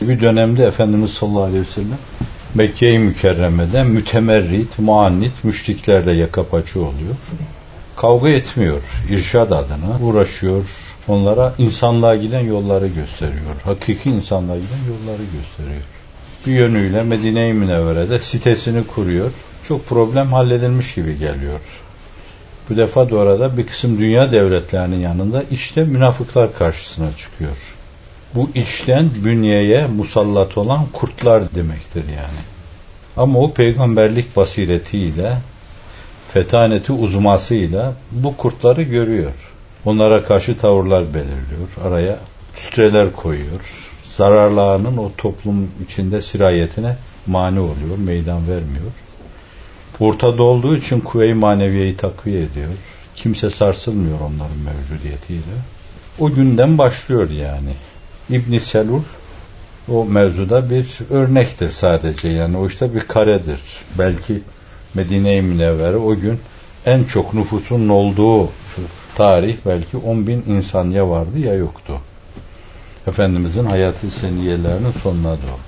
Bir dönemde Efendimiz sallallahu aleyhi ve sellem Mekke-i Mükerreme'de mütemerrit, muannit müşriklerle yaka paça oluyor. Kavga etmiyor. irşad adına uğraşıyor. Onlara insanlığa giden yolları gösteriyor. Hakiki insanlığa giden yolları gösteriyor. Bir yönüyle Medine-i Münevvere'de sitesini kuruyor. Çok problem halledilmiş gibi geliyor. Bu defa da orada bir kısım dünya devletlerinin yanında içte münafıklar karşısına çıkıyor. Bu içten bünyeye musallat olan kurtlar demektir yani. Ama o peygamberlik basiretiyle, fetaneti uzmasıyla bu kurtları görüyor. Onlara karşı tavırlar belirliyor. Araya sütreler koyuyor. Zararlarının o toplum içinde sirayetine mani oluyor, meydan vermiyor. Ortada olduğu için kuvve-i maneviyeyi takviye ediyor. Kimse sarsılmıyor onların mevcudiyetiyle. O günden başlıyor yani. İbn Selul o mevzuda bir örnektir sadece. Yani o işte bir karedir. Belki Medine-i Münevvere o gün en çok nüfusun olduğu tarih belki 10 bin insan ya vardı ya yoktu. Efendimizin hayatı seniyelerinin sonuna doğru.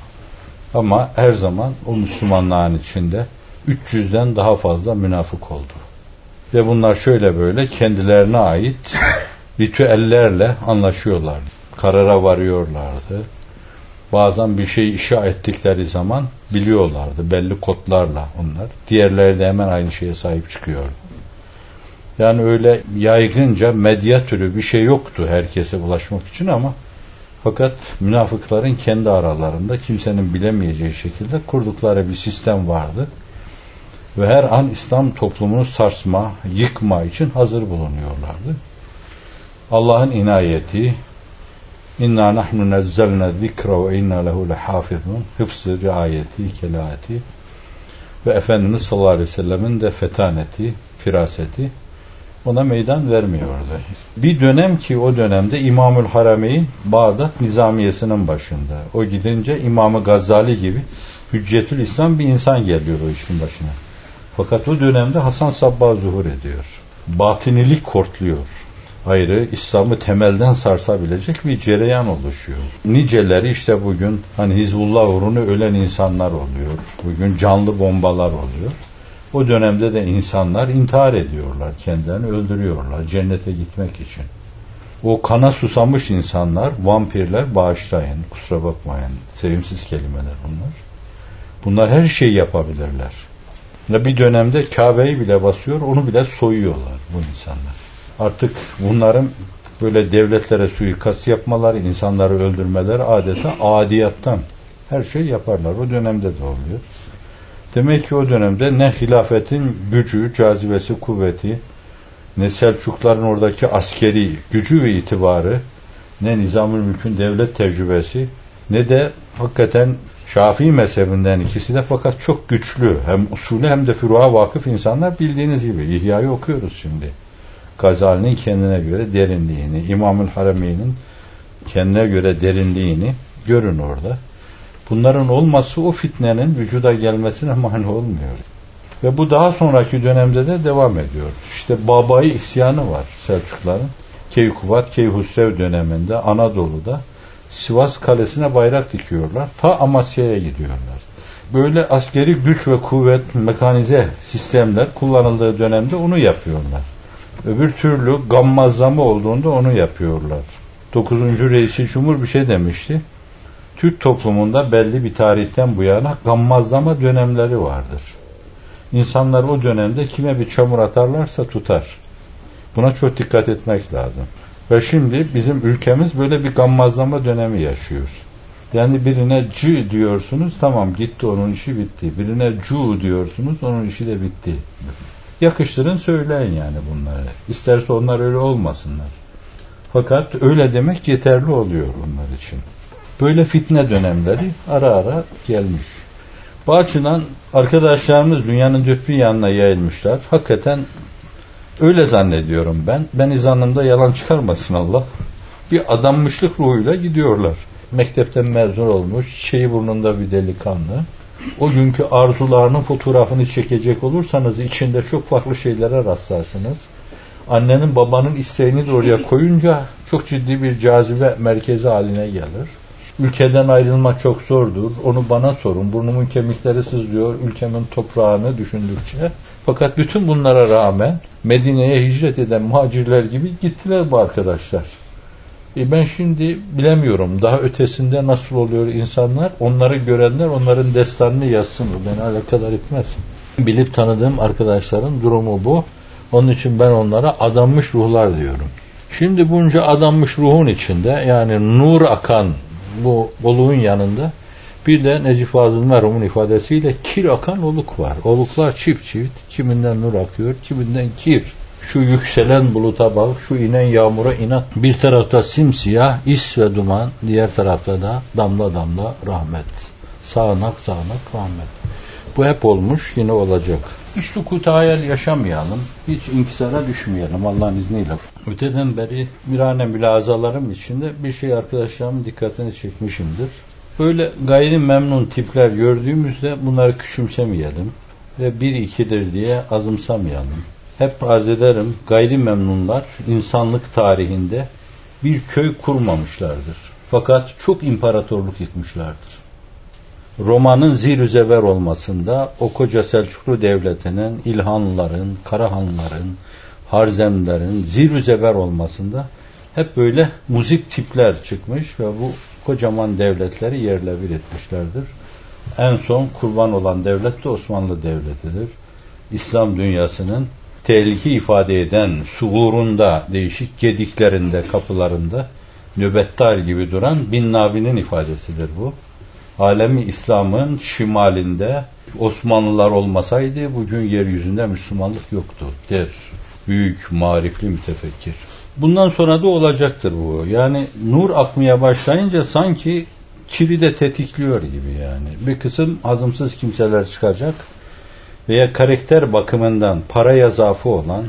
Ama her zaman o Müslümanların içinde 300'den daha fazla münafık oldu. Ve bunlar şöyle böyle kendilerine ait ritüellerle anlaşıyorlardı. Karara varıyorlardı. Bazen bir şey inşa ettikleri zaman biliyorlardı. Belli kodlarla onlar. Diğerleri de hemen aynı şeye sahip çıkıyordu. Yani öyle yaygınca medya türü bir şey yoktu herkese ulaşmak için ama fakat münafıkların kendi aralarında kimsenin bilemeyeceği şekilde kurdukları bir sistem vardı ve her an İslam toplumunu sarsma, yıkma için hazır bulunuyorlardı. Allah'ın inayeti İnna nahnu nezzelna zikra ve inna lehu lehafizun hıfzı, riayeti, kelaati ve Efendimiz sallallahu aleyhi ve sellemin de fetaneti, firaseti ona meydan vermiyordu. Bir dönem ki o dönemde İmamül Harameyn Bağdat Nizamiyesi'nin başında. O gidince İmamı Gazali gibi Hüccetül İslam bir insan geliyor o işin başına. Fakat o dönemde Hasan Sabbah zuhur ediyor. Batinilik kortluyor. Ayrı İslam'ı temelden sarsabilecek bir cereyan oluşuyor. Niceleri işte bugün hani Hizbullah uğruna ölen insanlar oluyor. Bugün canlı bombalar oluyor. O dönemde de insanlar intihar ediyorlar, kendilerini öldürüyorlar cennete gitmek için. O kana susamış insanlar, vampirler bağışlayın, kusura bakmayın. Sevimsiz kelimeler bunlar. Bunlar her şeyi yapabilirler. Bir dönemde Kabe'yi bile basıyor, onu bile soyuyorlar bu insanlar. Artık bunların böyle devletlere suikast yapmaları, insanları öldürmeleri adeta adiyattan her şey yaparlar. O dönemde de oluyor. Demek ki o dönemde ne hilafetin gücü, cazibesi, kuvveti, ne Selçukların oradaki askeri gücü ve itibarı, ne Nizamül Mülk'ün devlet tecrübesi, ne de hakikaten Şafii mezhebinden ikisi de fakat çok güçlü hem usulü hem de furuğa vakıf insanlar bildiğiniz gibi İhya'yı okuyoruz şimdi. Gazali'nin kendine göre derinliğini, İmamül Harameyn'in kendine göre derinliğini görün orada. Bunların olması o fitnenin vücuda gelmesine mani olmuyor. Ve bu daha sonraki dönemde de devam ediyor. İşte babayı isyanı var Selçukların. Keykubat, Keyhusrev döneminde Anadolu'da Sivas Kalesi'ne bayrak dikiyorlar. Ta Amasya'ya gidiyorlar. Böyle askeri güç ve kuvvet, mekanize sistemler kullanıldığı dönemde onu yapıyorlar. Öbür türlü gammazlama olduğunda onu yapıyorlar. 9. Reisi Cumhur bir şey demişti. Türk toplumunda belli bir tarihten bu yana gammazlama dönemleri vardır. İnsanlar o dönemde kime bir çamur atarlarsa tutar. Buna çok dikkat etmek lazım. Ve şimdi bizim ülkemiz böyle bir gammazlama dönemi yaşıyor. Yani birine c diyorsunuz tamam gitti onun işi bitti. Birine cu diyorsunuz onun işi de bitti. Yakıştırın söyleyin yani bunları. İsterse onlar öyle olmasınlar. Fakat öyle demek yeterli oluyor onlar için. Böyle fitne dönemleri ara ara gelmiş. Bu açıdan arkadaşlarımız dünyanın dört bir yanına yayılmışlar. Hakikaten öyle zannediyorum ben. Ben izanımda yalan çıkarmasın Allah. Bir adammışlık ruhuyla gidiyorlar. Mektepten mezun olmuş, şeyi burnunda bir delikanlı. O günkü arzularının fotoğrafını çekecek olursanız içinde çok farklı şeylere rastlarsınız. Annenin babanın isteğini de oraya koyunca çok ciddi bir cazibe merkezi haline gelir. Ülkeden ayrılmak çok zordur. Onu bana sorun. Burnumun kemikleri sızlıyor. Ülkemin toprağını düşündükçe. Fakat bütün bunlara rağmen Medine'ye hicret eden muhacirler gibi gittiler bu arkadaşlar. E ben şimdi bilemiyorum daha ötesinde nasıl oluyor insanlar. Onları görenler onların destanını yazsın. Beni alakadar etmez. Bilip tanıdığım arkadaşların durumu bu. Onun için ben onlara adanmış ruhlar diyorum. Şimdi bunca adanmış ruhun içinde yani nur akan bu oluğun yanında bir de Necip Fazıl merhumun ifadesiyle kir akan oluk var. Oluklar çift çift. Kiminden nur akıyor, kiminden kir. Şu yükselen buluta bak, şu inen yağmura inat. Bir tarafta simsiyah, is ve duman, diğer tarafta da damla damla rahmet. Sağanak sağanak rahmet. Bu hep olmuş, yine olacak. Hiç sukut hayal yaşamayalım, hiç inkisara düşmeyelim Allah'ın izniyle. Öteden beri mirane mülazalarım içinde bir şey arkadaşlarımın dikkatini çekmişimdir. Böyle gayri memnun tipler gördüğümüzde bunları küçümsemeyelim ve bir ikidir diye azımsamayalım. Hep arz ederim gayri memnunlar insanlık tarihinde bir köy kurmamışlardır. Fakat çok imparatorluk yıkmışlardır. Roma'nın zirüzever olmasında o koca Selçuklu Devleti'nin, İlhanların, Karahanların, Harzemlerin zirüzever olmasında hep böyle müzik tipler çıkmış ve bu kocaman devletleri yerle bir etmişlerdir. En son kurban olan devlet de Osmanlı Devleti'dir. İslam dünyasının tehlike ifade eden suğurunda, değişik gediklerinde, kapılarında nöbettar gibi duran Bin Nabi'nin ifadesidir bu. Alemi İslam'ın şimalinde Osmanlılar olmasaydı bugün yeryüzünde Müslümanlık yoktu der. Büyük marifli mütefekkir. Bundan sonra da olacaktır bu. Yani nur akmaya başlayınca sanki kiri de tetikliyor gibi yani. Bir kısım azımsız kimseler çıkacak veya karakter bakımından paraya zaafı olan,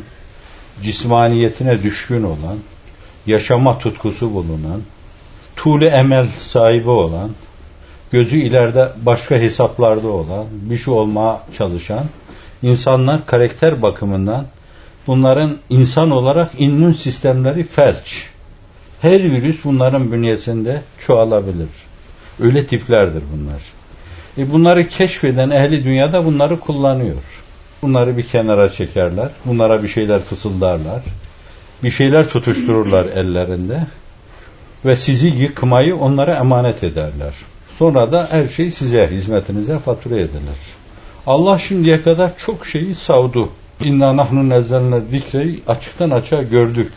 cismaniyetine düşkün olan, yaşama tutkusu bulunan, tuğle emel sahibi olan, gözü ileride başka hesaplarda olan, bir şey olmaya çalışan insanlar karakter bakımından bunların insan olarak immün sistemleri felç. Her virüs bunların bünyesinde çoğalabilir. Öyle tiplerdir bunlar. E bunları keşfeden ehli dünyada bunları kullanıyor. Bunları bir kenara çekerler. Bunlara bir şeyler fısıldarlar. Bir şeyler tutuştururlar ellerinde. Ve sizi yıkmayı onlara emanet ederler. Sonra da her şey size, hizmetinize fatura edilir. Allah şimdiye kadar çok şeyi savdu. İnna nahnu nezzelne zikreyi açıktan açığa gördük.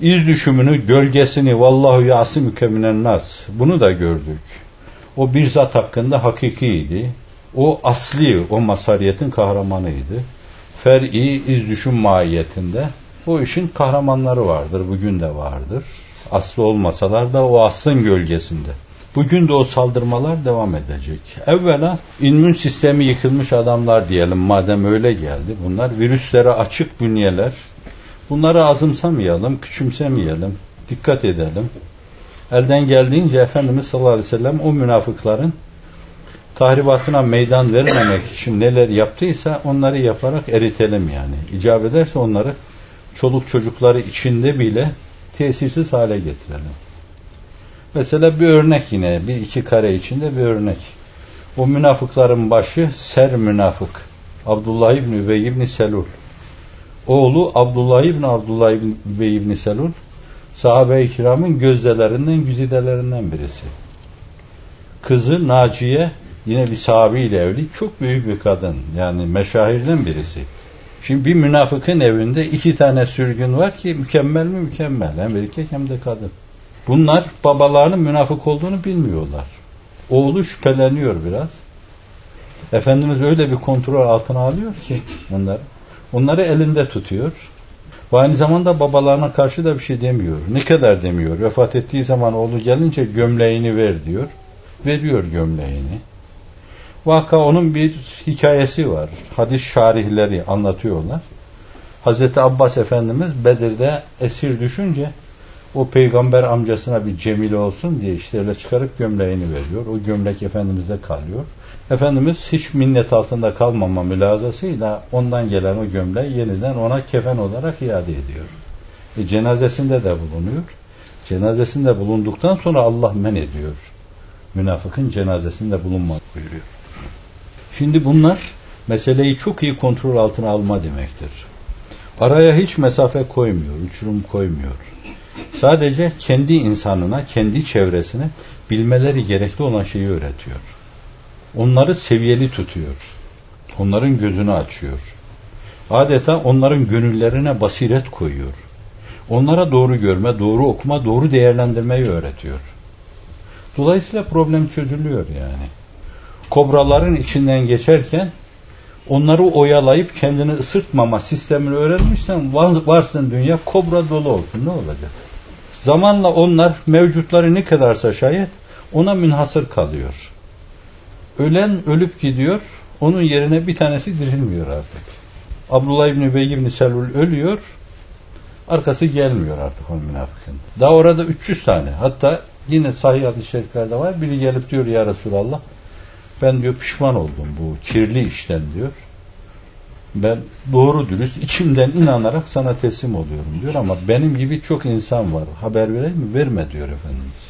İz düşümünü, gölgesini vallahu yasimüke minen nas. Bunu da gördük. O bir zat hakkında hakikiydi. O asli, o masariyetin kahramanıydı. Fer'i iz düşüm mahiyetinde o işin kahramanları vardır. Bugün de vardır. Aslı olmasalar da o aslın gölgesinde. Bugün de o saldırmalar devam edecek. Evvela immün sistemi yıkılmış adamlar diyelim madem öyle geldi. Bunlar virüslere açık bünyeler. Bunları azımsamayalım, küçümsemeyelim, dikkat edelim. Elden geldiğince Efendimiz sallallahu aleyhi ve sellem o münafıkların tahribatına meydan vermemek için neler yaptıysa onları yaparak eritelim yani. İcap ederse onları çoluk çocukları içinde bile tesirsiz hale getirelim. Mesela bir örnek yine bir iki kare içinde bir örnek. O münafıkların başı Ser münafık. Abdullah İbni Übey İbni Selul. Oğlu Abdullah İbni Abdullah İbni Übey İbni Selul sahabe-i kiramın gözdelerinden, güzidelerinden birisi. Kızı Naciye yine bir sahabiyle evli. Çok büyük bir kadın. Yani meşahirden birisi. Şimdi bir münafıkın evinde iki tane sürgün var ki mükemmel mi mükemmel. Hem erkek hem de kadın. Bunlar babalarının münafık olduğunu bilmiyorlar. Oğlu şüpheleniyor biraz. Efendimiz öyle bir kontrol altına alıyor ki onları. Onları elinde tutuyor. Ve aynı zamanda babalarına karşı da bir şey demiyor. Ne kadar demiyor. Vefat ettiği zaman oğlu gelince gömleğini ver diyor. Veriyor gömleğini. Vaka onun bir hikayesi var. Hadis şarihleri anlatıyorlar. Hazreti Abbas Efendimiz Bedir'de esir düşünce o peygamber amcasına bir cemil olsun diye işte çıkarıp gömleğini veriyor. O gömlek Efendimiz'de kalıyor. Efendimiz hiç minnet altında kalmama mülazasıyla ondan gelen o gömleği yeniden ona kefen olarak iade ediyor. E, cenazesinde de bulunuyor. Cenazesinde bulunduktan sonra Allah men ediyor. Münafıkın cenazesinde bulunma buyuruyor. Şimdi bunlar meseleyi çok iyi kontrol altına alma demektir. Araya hiç mesafe koymuyor, uçurum koymuyor. Sadece kendi insanına, kendi çevresine bilmeleri gerekli olan şeyi öğretiyor. Onları seviyeli tutuyor. Onların gözünü açıyor. Adeta onların gönüllerine basiret koyuyor. Onlara doğru görme, doğru okuma, doğru değerlendirmeyi öğretiyor. Dolayısıyla problem çözülüyor yani. Kobraların içinden geçerken onları oyalayıp kendini ısırtmama sistemini öğrenmişsen varsın dünya kobra dolu olsun ne olacak? Zamanla onlar mevcutları ne kadarsa şayet ona münhasır kalıyor. Ölen ölüp gidiyor, onun yerine bir tanesi dirilmiyor artık. Abdullah İbni Übey İbni Selul ölüyor, arkası gelmiyor artık o münafıkın. Daha orada 300 tane, hatta yine sahih hadis-i şeriflerde var, biri gelip diyor ya Resulallah, ben diyor pişman oldum bu kirli işten diyor. Ben doğru dürüst içimden inanarak sana teslim oluyorum diyor ama benim gibi çok insan var. Haber vereyim mi? Verme diyor Efendimiz.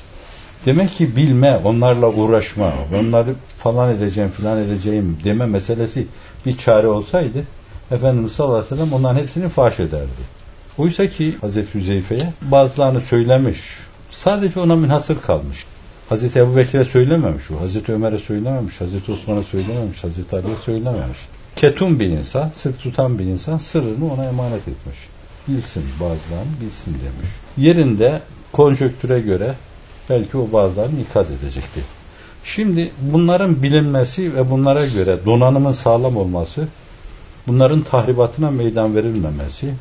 Demek ki bilme, onlarla uğraşma, onları falan edeceğim filan edeceğim deme meselesi bir çare olsaydı Efendimiz sallallahu aleyhi ve sellem onların hepsini faş ederdi. Oysa ki Hazreti Hüzeyfe'ye bazılarını söylemiş. Sadece ona münhasır kalmış. Hazreti Ebu Bekir'e söylememiş o. Hazreti Ömer'e söylememiş. Hazreti Osman'a söylememiş. Hazreti Ali'ye söylememiş. Ketum bir insan, sır tutan bir insan sırrını ona emanet etmiş. Bilsin bazılarını bilsin demiş. Yerinde konjöktüre göre belki o bazılarını ikaz edecekti. Şimdi bunların bilinmesi ve bunlara göre donanımın sağlam olması, bunların tahribatına meydan verilmemesi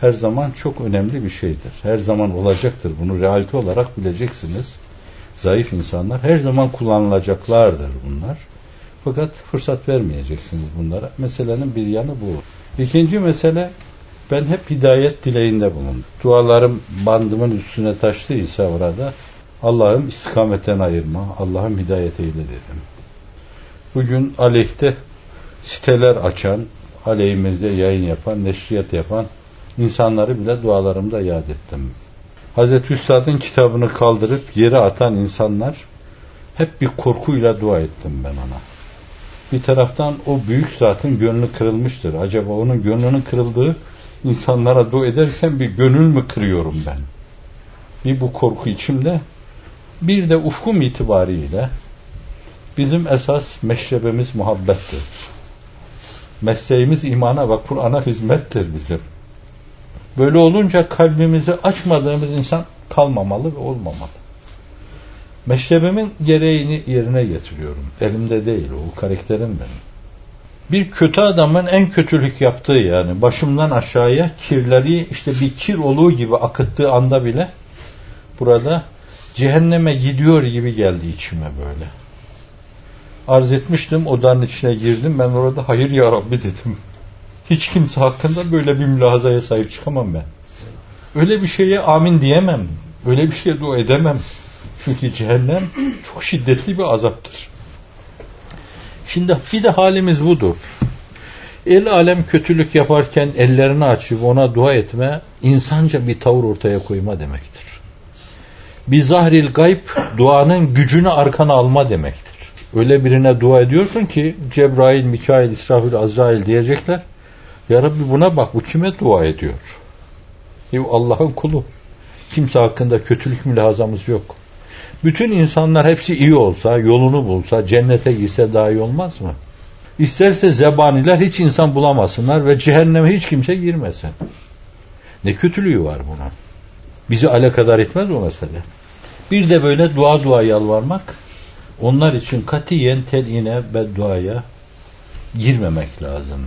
her zaman çok önemli bir şeydir. Her zaman olacaktır. Bunu realite olarak bileceksiniz. Zayıf insanlar her zaman kullanılacaklardır bunlar. Fakat fırsat vermeyeceksiniz bunlara. Meselenin bir yanı bu. İkinci mesele ben hep hidayet dileğinde bulundum. Dualarım bandımın üstüne taştıysa orada Allah'ım istikametten ayırma, Allah'ım hidayet eyle dedim. Bugün aleyhte siteler açan, aleyhimizde yayın yapan, neşriyat yapan insanları bile dualarımda yad ettim. Hazreti Üstad'ın kitabını kaldırıp yere atan insanlar hep bir korkuyla dua ettim ben ona. Bir taraftan o büyük zatın gönlü kırılmıştır. Acaba onun gönlünün kırıldığı insanlara dua ederken bir gönül mü kırıyorum ben? Bir bu korku içimde. Bir de ufkum itibariyle bizim esas meşrebemiz muhabbettir. Mesleğimiz imana ve Kur'an'a hizmettir bizim. Böyle olunca kalbimizi açmadığımız insan kalmamalı ve olmamalı. Meşrebimin gereğini yerine getiriyorum. Elimde değil, o karakterim benim. Bir kötü adamın en kötülük yaptığı yani başımdan aşağıya kirleri işte bir kir oluğu gibi akıttığı anda bile burada cehenneme gidiyor gibi geldi içime böyle. Arz etmiştim odanın içine girdim ben orada hayır ya Rabbi dedim. Hiç kimse hakkında böyle bir mülahazaya sahip çıkamam ben. Öyle bir şeye amin diyemem. Öyle bir şeye dua edemem. Çünkü cehennem çok şiddetli bir azaptır. Şimdi bir de halimiz budur. El alem kötülük yaparken ellerini açıp ona dua etme, insanca bir tavır ortaya koyma demektir. Bir zahril gayb, duanın gücünü arkana alma demektir. Öyle birine dua ediyorsun ki Cebrail, Mikail, İsrafil, Azrail diyecekler. Ya Rabbi buna bak bu kime dua ediyor? Allah'ın kulu. Kimse hakkında kötülük mülazamız yok. Bütün insanlar hepsi iyi olsa, yolunu bulsa, cennete girse daha iyi olmaz mı? İsterse zebaniler hiç insan bulamasınlar ve cehenneme hiç kimse girmesin. Ne kötülüğü var buna? Bizi alakadar etmez o mesele. Bir de böyle dua dua yalvarmak, onlar için katiyen teline bedduaya girmemek lazım.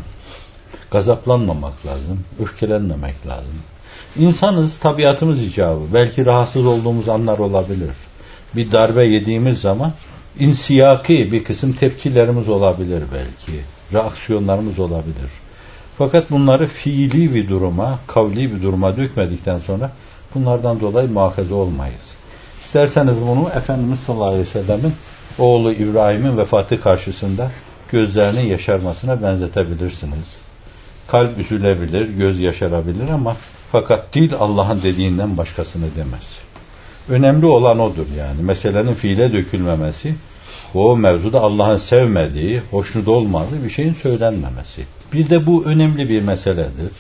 Gazaplanmamak lazım, öfkelenmemek lazım. İnsanız, tabiatımız icabı. Belki rahatsız olduğumuz anlar olabilir bir darbe yediğimiz zaman insiyaki bir kısım tepkilerimiz olabilir belki. Reaksiyonlarımız olabilir. Fakat bunları fiili bir duruma, kavli bir duruma dökmedikten sonra bunlardan dolayı muhafaza olmayız. İsterseniz bunu Efendimiz sallallahu aleyhi ve sellemin oğlu İbrahim'in vefatı karşısında gözlerinin yaşarmasına benzetebilirsiniz. Kalp üzülebilir, göz yaşarabilir ama fakat dil Allah'ın dediğinden başkasını demez. Önemli olan odur yani. Meselenin fiile dökülmemesi, o mevzuda Allah'ın sevmediği, hoşnut olmadığı bir şeyin söylenmemesi. Bir de bu önemli bir meseledir.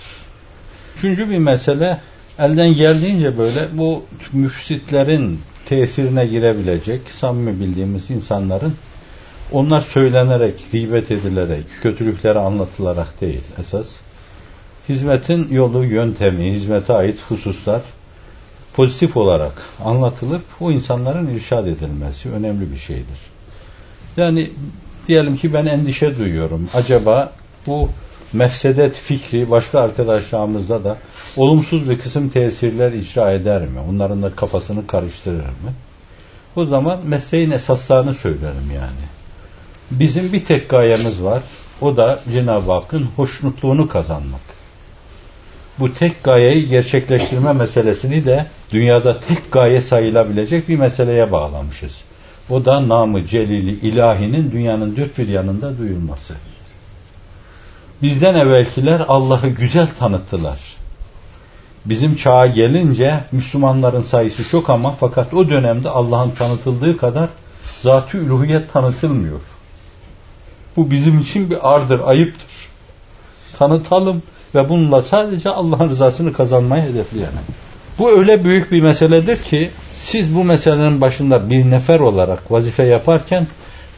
Üçüncü bir mesele, elden geldiğince böyle bu müfsitlerin tesirine girebilecek, samimi bildiğimiz insanların onlar söylenerek, gıybet edilerek, kötülükleri anlatılarak değil esas. Hizmetin yolu, yöntemi, hizmete ait hususlar pozitif olarak anlatılıp o insanların irşad edilmesi önemli bir şeydir. Yani diyelim ki ben endişe duyuyorum. Acaba bu mefsedet fikri başka arkadaşlarımızda da olumsuz bir kısım tesirler icra eder mi? Onların da kafasını karıştırır mı? O zaman mesleğin esaslarını söylerim yani. Bizim bir tek gayemiz var. O da Cenab-ı Hakk'ın hoşnutluğunu kazanmak. Bu tek gayeyi gerçekleştirme meselesini de dünyada tek gaye sayılabilecek bir meseleye bağlamışız. O da namı celili ilahinin dünyanın dört bir yanında duyulması. Bizden evvelkiler Allah'ı güzel tanıttılar. Bizim çağa gelince Müslümanların sayısı çok ama fakat o dönemde Allah'ın tanıtıldığı kadar zat-ı üluhiyet tanıtılmıyor. Bu bizim için bir ardır, ayıptır. Tanıtalım ve bununla sadece Allah'ın rızasını kazanmayı hedefleyelim. Bu öyle büyük bir meseledir ki siz bu meselenin başında bir nefer olarak vazife yaparken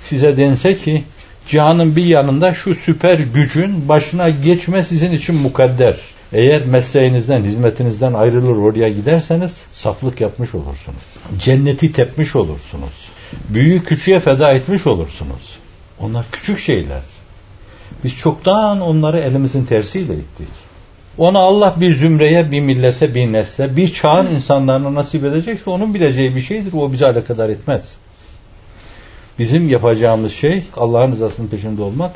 size dense ki cihanın bir yanında şu süper gücün başına geçme sizin için mukadder. Eğer mesleğinizden, hizmetinizden ayrılır oraya giderseniz saflık yapmış olursunuz. Cenneti tepmiş olursunuz. Büyüğü küçüğe feda etmiş olursunuz. Onlar küçük şeyler. Biz çoktan onları elimizin tersiyle ittik. Ona Allah bir zümreye, bir millete, bir nesle, bir çağın insanlarına nasip edecekse onun bileceği bir şeydir. O bize alakadar etmez. Bizim yapacağımız şey Allah'ın rızasının peşinde olmak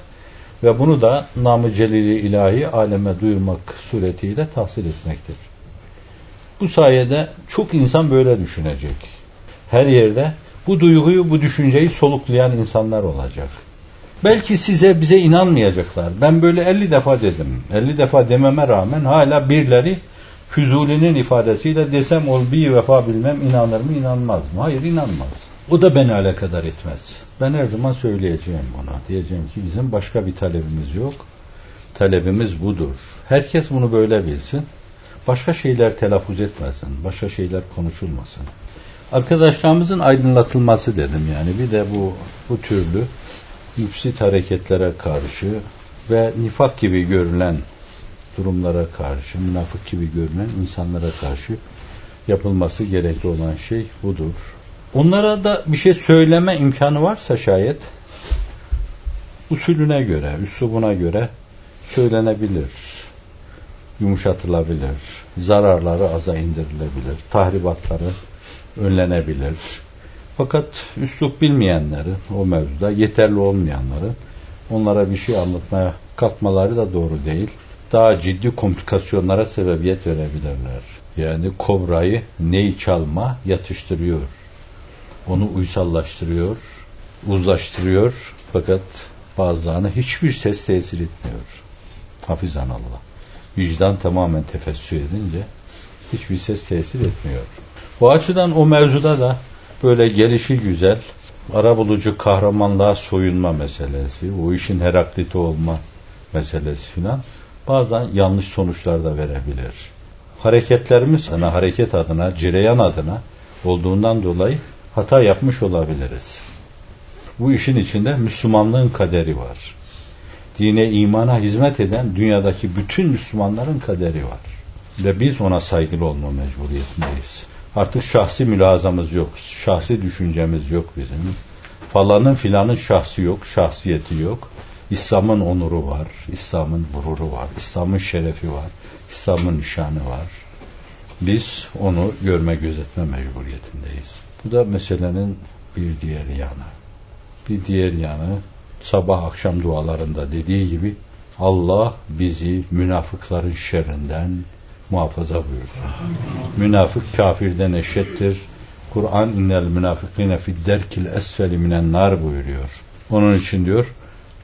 ve bunu da namı celili ilahi aleme duyurmak suretiyle tahsil etmektir. Bu sayede çok insan böyle düşünecek. Her yerde bu duyguyu, bu düşünceyi soluklayan insanlar olacak. Belki size bize inanmayacaklar. Ben böyle 50 defa dedim. 50 defa dememe rağmen hala birileri Füzuli'nin ifadesiyle desem ol bir vefa bilmem inanır mı inanmaz mı? Hayır inanmaz. O da beni alakadar etmez. Ben her zaman söyleyeceğim ona. Diyeceğim ki bizim başka bir talebimiz yok. Talebimiz budur. Herkes bunu böyle bilsin. Başka şeyler telaffuz etmesin. Başka şeyler konuşulmasın. Arkadaşlarımızın aydınlatılması dedim yani. Bir de bu bu türlü müfsit hareketlere karşı ve nifak gibi görülen durumlara karşı, münafık gibi görünen insanlara karşı yapılması gerekli olan şey budur. Onlara da bir şey söyleme imkanı varsa şayet usulüne göre, üslubuna göre söylenebilir, yumuşatılabilir, zararları aza indirilebilir, tahribatları önlenebilir. Fakat üslup bilmeyenleri o mevzuda yeterli olmayanları onlara bir şey anlatmaya kalkmaları da doğru değil. Daha ciddi komplikasyonlara sebebiyet verebilirler. Yani kobrayı neyi çalma yatıştırıyor. Onu uysallaştırıyor, uzlaştırıyor. Fakat bazılarına hiçbir ses tesir etmiyor. Hafizan Allah. Vicdan tamamen tefessü edince hiçbir ses tesir etmiyor. Bu açıdan o mevzuda da böyle gelişi güzel, arabulucu kahramanlığa soyunma meselesi, o işin Herakliti olma meselesi filan bazen yanlış sonuçlar da verebilir. Hareketlerimiz ana hareket adına, cereyan adına olduğundan dolayı hata yapmış olabiliriz. Bu işin içinde Müslümanlığın kaderi var. Dine, imana hizmet eden dünyadaki bütün Müslümanların kaderi var. Ve biz ona saygılı olma mecburiyetindeyiz. Artık şahsi mülazamız yok. Şahsi düşüncemiz yok bizim. Falanın filanın şahsi yok, şahsiyeti yok. İslam'ın onuru var, İslam'ın gururu var, İslam'ın şerefi var, İslam'ın nişanı var. Biz onu görme gözetme mecburiyetindeyiz. Bu da meselenin bir diğer yanı. Bir diğer yanı sabah akşam dualarında dediği gibi Allah bizi münafıkların şerrinden, muhafaza buyursun. Münafık kafirden eşittir. Kur'an innel münafıkine fidderkil esfeli minen nar buyuruyor. Onun için diyor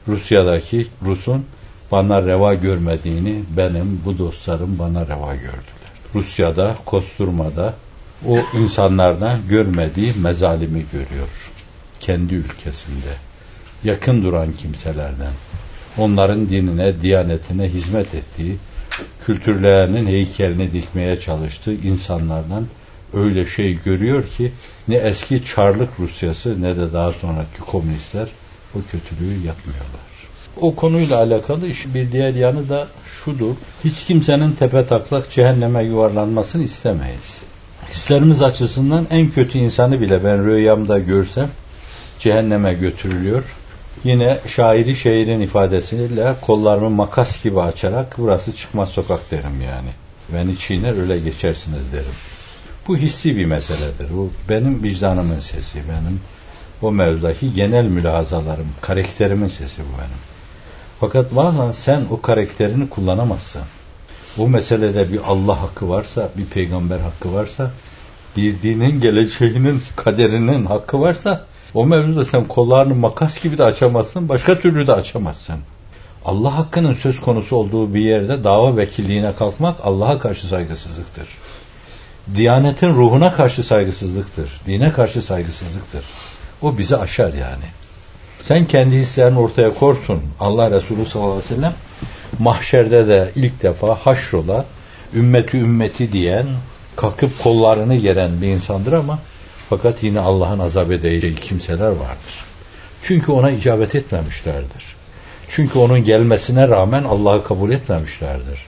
Rusya'daki Rus'un bana reva görmediğini benim bu dostlarım bana reva gördüler. Rusya'da, Kosturma'da o insanlardan görmediği mezalimi görüyor. Kendi ülkesinde. Yakın duran kimselerden. Onların dinine, diyanetine hizmet ettiği, kültürlerinin heykelini dikmeye çalıştığı insanlardan öyle şey görüyor ki ne eski Çarlık Rusyası ne de daha sonraki komünistler o kötülüğü yapmıyorlar. O konuyla alakalı iş bir diğer yanı da şudur. Hiç kimsenin tepe taklak cehenneme yuvarlanmasını istemeyiz. Hislerimiz açısından en kötü insanı bile ben rüyamda görsem cehenneme götürülüyor. Yine şairi şairin ifadesiyle kollarımı makas gibi açarak burası çıkmaz sokak derim yani. Beni çiğner öyle geçersiniz derim. Bu hissi bir meseledir. Bu benim vicdanımın sesi, benim o mevzudaki genel mülahazalarım, karakterimin sesi bu benim. Fakat bazen sen o karakterini kullanamazsın. Bu meselede bir Allah hakkı varsa, bir peygamber hakkı varsa, bir dinin geleceğinin, kaderinin hakkı varsa o mevzuda sen kollarını makas gibi de açamazsın, başka türlü de açamazsın. Allah hakkının söz konusu olduğu bir yerde dava vekilliğine kalkmak Allah'a karşı saygısızlıktır. Diyanetin ruhuna karşı saygısızlıktır. Dine karşı saygısızlıktır. O bizi aşar yani. Sen kendi hislerini ortaya korsun. Allah Resulü sallallahu aleyhi ve sellem mahşerde de ilk defa haşrola ümmeti ümmeti diyen kalkıp kollarını geren bir insandır ama fakat yine Allah'ın azap edeceği kimseler vardır. Çünkü ona icabet etmemişlerdir. Çünkü onun gelmesine rağmen Allah'ı kabul etmemişlerdir.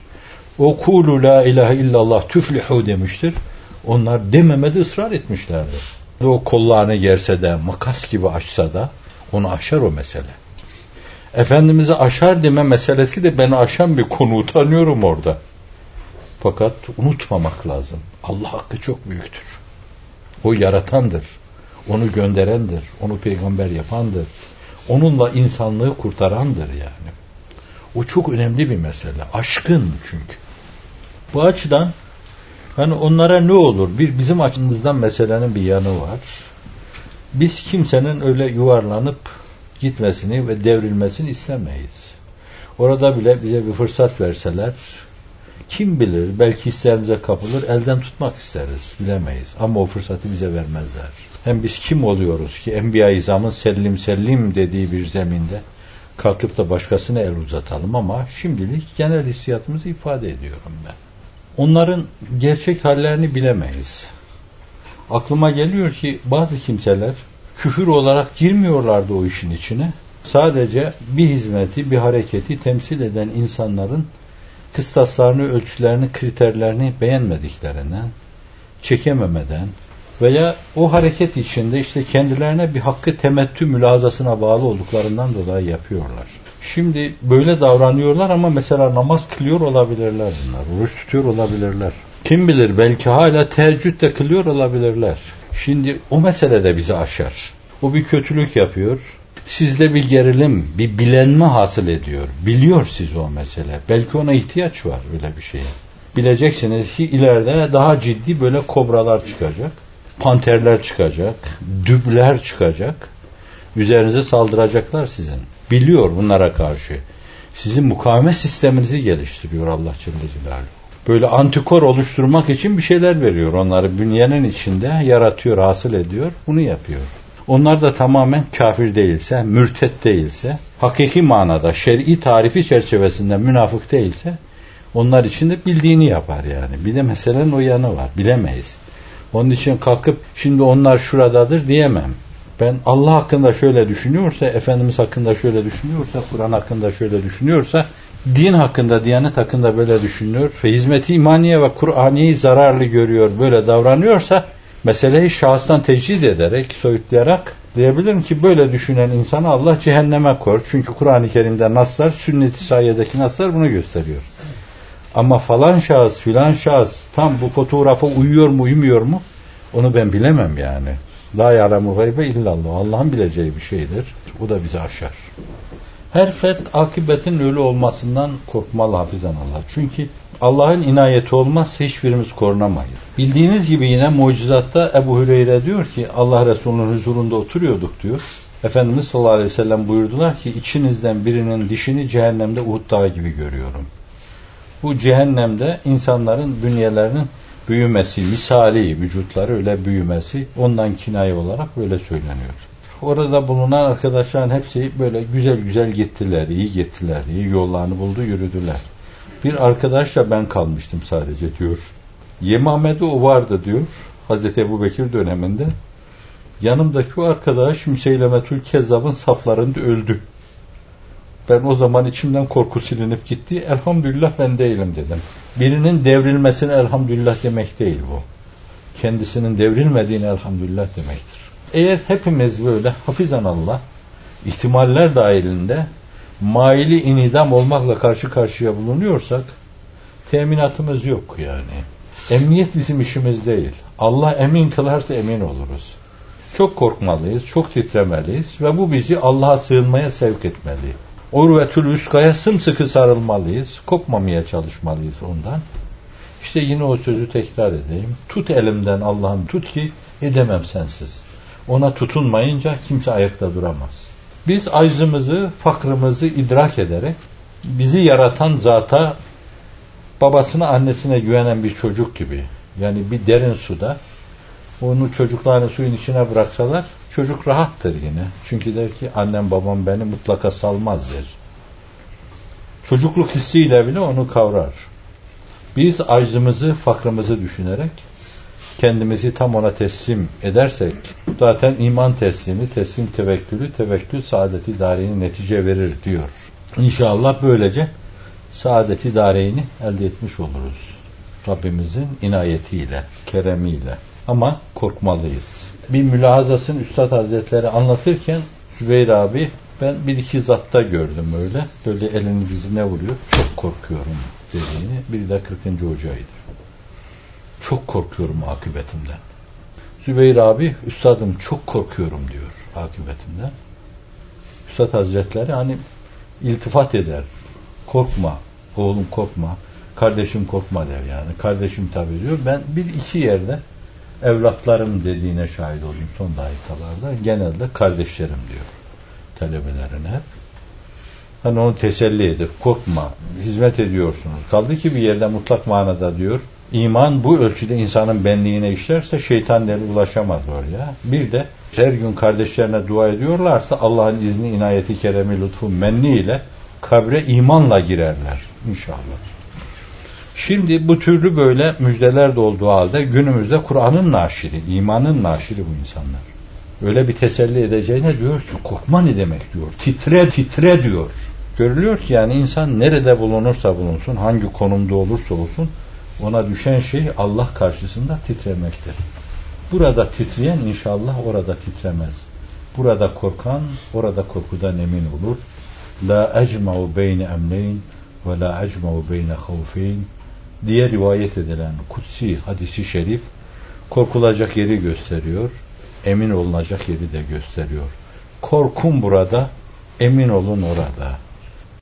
O kulu la ilahe illallah tüflihu demiştir. Onlar dememede ısrar etmişlerdir. O kollarını gerse de, makas gibi açsa da onu aşar o mesele. Efendimiz'i aşar deme meselesi de beni aşan bir konu utanıyorum orada. Fakat unutmamak lazım. Allah hakkı çok büyüktür. O yaratandır. Onu gönderendir. Onu peygamber yapandır. Onunla insanlığı kurtarandır yani. O çok önemli bir mesele. Aşkın çünkü. Bu açıdan hani onlara ne olur? Bir bizim açımızdan meselenin bir yanı var. Biz kimsenin öyle yuvarlanıp gitmesini ve devrilmesini istemeyiz. Orada bile bize bir fırsat verseler kim bilir belki hislerimize kapılır elden tutmak isteriz bilemeyiz ama o fırsatı bize vermezler. Hem biz kim oluyoruz ki Enbiya-i İzam'ın sellim sellim dediği bir zeminde kalkıp da başkasına el uzatalım ama şimdilik genel hissiyatımızı ifade ediyorum ben. Onların gerçek hallerini bilemeyiz. Aklıma geliyor ki bazı kimseler küfür olarak girmiyorlardı o işin içine. Sadece bir hizmeti, bir hareketi temsil eden insanların kıstaslarını, ölçülerini, kriterlerini beğenmediklerinden, çekememeden veya o hareket içinde işte kendilerine bir hakkı temettü mülazasına bağlı olduklarından dolayı yapıyorlar. Şimdi böyle davranıyorlar ama mesela namaz kılıyor olabilirler bunlar. Oruç tutuyor olabilirler. Kim bilir belki hala teheccüd de kılıyor olabilirler. Şimdi o mesele de bizi aşar. O bir kötülük yapıyor. Sizde bir gerilim, bir bilenme hasıl ediyor. Biliyor siz o mesele. Belki ona ihtiyaç var öyle bir şeye. Bileceksiniz ki ileride daha ciddi böyle kobralar çıkacak. Panterler çıkacak. Dübler çıkacak. Üzerinize saldıracaklar sizin. Biliyor bunlara karşı. Sizin mukavemet sisteminizi geliştiriyor Allah Celle Celaluhu. Böyle antikor oluşturmak için bir şeyler veriyor onları. Bünyenin içinde yaratıyor, hasıl ediyor. Bunu yapıyor. Onlar da tamamen kafir değilse, mürtet değilse, hakiki manada şer'i tarifi çerçevesinde münafık değilse onlar için de bildiğini yapar yani. Bir de meselenin o yanı var. Bilemeyiz. Onun için kalkıp şimdi onlar şuradadır diyemem. Ben Allah hakkında şöyle düşünüyorsa, Efendimiz hakkında şöyle düşünüyorsa, Kur'an hakkında şöyle düşünüyorsa, din hakkında, diyanet hakkında böyle düşünüyor ve hizmeti imaniye ve Kur'ani'yi zararlı görüyor, böyle davranıyorsa meseleyi şahıstan tecrid ederek, soyutlayarak diyebilirim ki böyle düşünen insanı Allah cehenneme kor. Çünkü Kur'an-ı Kerim'de naslar, sünnet-i sayedeki naslar bunu gösteriyor. Ama falan şahıs, filan şahıs tam bu fotoğrafa uyuyor mu, uymuyor mu? Onu ben bilemem yani. La ya'lemu gaybe illallah. Allah'ın bileceği bir şeydir. Bu da bizi aşar. Her fert akibetin ölü olmasından korkmalı hafizan Allah. Çünkü Allah'ın inayeti olmazsa hiçbirimiz korunamayız. Bildiğiniz gibi yine mucizatta Ebu Hüreyre diyor ki Allah Resulü'nün huzurunda oturuyorduk diyor. Efendimiz sallallahu aleyhi ve sellem buyurdular ki içinizden birinin dişini cehennemde Uhud dağı gibi görüyorum. Bu cehennemde insanların bünyelerinin büyümesi, misali vücutları öyle büyümesi ondan kinaye olarak böyle söyleniyor. Orada bulunan arkadaşların hepsi böyle güzel güzel gittiler, iyi gittiler, iyi yollarını buldu, yürüdüler. Bir arkadaşla ben kalmıştım sadece diyor. Yemamede o vardı diyor. Hazreti Ebu Bekir döneminde. Yanımdaki o arkadaş Müseylemetül Kezzab'ın saflarında öldü. Ben o zaman içimden korku silinip gitti. Elhamdülillah ben değilim dedim. Birinin devrilmesine elhamdülillah demek değil bu. Kendisinin devrilmediğine elhamdülillah demektir. Eğer hepimiz böyle hafizan Allah ihtimaller dahilinde maili inidam olmakla karşı karşıya bulunuyorsak teminatımız yok yani. Emniyet bizim işimiz değil. Allah emin kılarsa emin oluruz. Çok korkmalıyız, çok titremeliyiz ve bu bizi Allah'a sığınmaya sevk etmeli. Urvetül üskaya sımsıkı sarılmalıyız, kopmamaya çalışmalıyız ondan. İşte yine o sözü tekrar edeyim. Tut elimden Allah'ım tut ki edemem sensiz. Ona tutunmayınca kimse ayakta duramaz. Biz aczımızı, fakrımızı idrak ederek bizi yaratan zata babasına annesine güvenen bir çocuk gibi yani bir derin suda onu çocuklarını suyun içine bıraksalar çocuk rahattır yine. Çünkü der ki annem babam beni mutlaka salmaz der. Çocukluk hissiyle bile onu kavrar. Biz aczımızı, fakrımızı düşünerek kendimizi tam ona teslim edersek zaten iman teslimi, teslim tevekkülü, tevekkül saadeti dareini netice verir diyor. İnşallah böylece saadeti dareyni elde etmiş oluruz. Rabbimizin inayetiyle, keremiyle. Ama korkmalıyız. Bir mülahazasını Üstad Hazretleri anlatırken Zübeyir abi ben bir iki zatta gördüm öyle. Böyle elini dizine vuruyor. Çok korkuyorum dediğini. Biri de 40. hocaydı. Çok korkuyorum akıbetimden. Zübeyir abi üstadım çok korkuyorum diyor akıbetimden. Üstad Hazretleri hani iltifat eder. Korkma oğlum korkma. Kardeşim korkma der yani. Kardeşim tabi diyor. Ben bir iki yerde evlatlarım dediğine şahit olayım son dakikalarda. Genelde kardeşlerim diyor talebelerine. Hani onu teselli edip korkma, hizmet ediyorsunuz. Kaldı ki bir yerde mutlak manada diyor, iman bu ölçüde insanın benliğine işlerse şeytan ulaşamaz oraya. Bir de her gün kardeşlerine dua ediyorlarsa Allah'ın izni, inayeti, keremi, lütfu, menni ile kabre imanla girerler inşallah. Şimdi bu türlü böyle müjdeler de olduğu halde günümüzde Kur'an'ın naşiri, imanın naşiri bu insanlar. Öyle bir teselli edeceğine diyor ki korkma ne demek diyor. Titre titre diyor. Görülüyor ki yani insan nerede bulunursa bulunsun, hangi konumda olursa olsun ona düşen şey Allah karşısında titremektir. Burada titreyen inşallah orada titremez. Burada korkan orada korkudan emin olur. La ecma'u beyne emneyn ve la ecma'u beyne havfeyn diye rivayet edilen kutsi hadisi şerif korkulacak yeri gösteriyor, emin olunacak yeri de gösteriyor. Korkun burada, emin olun orada.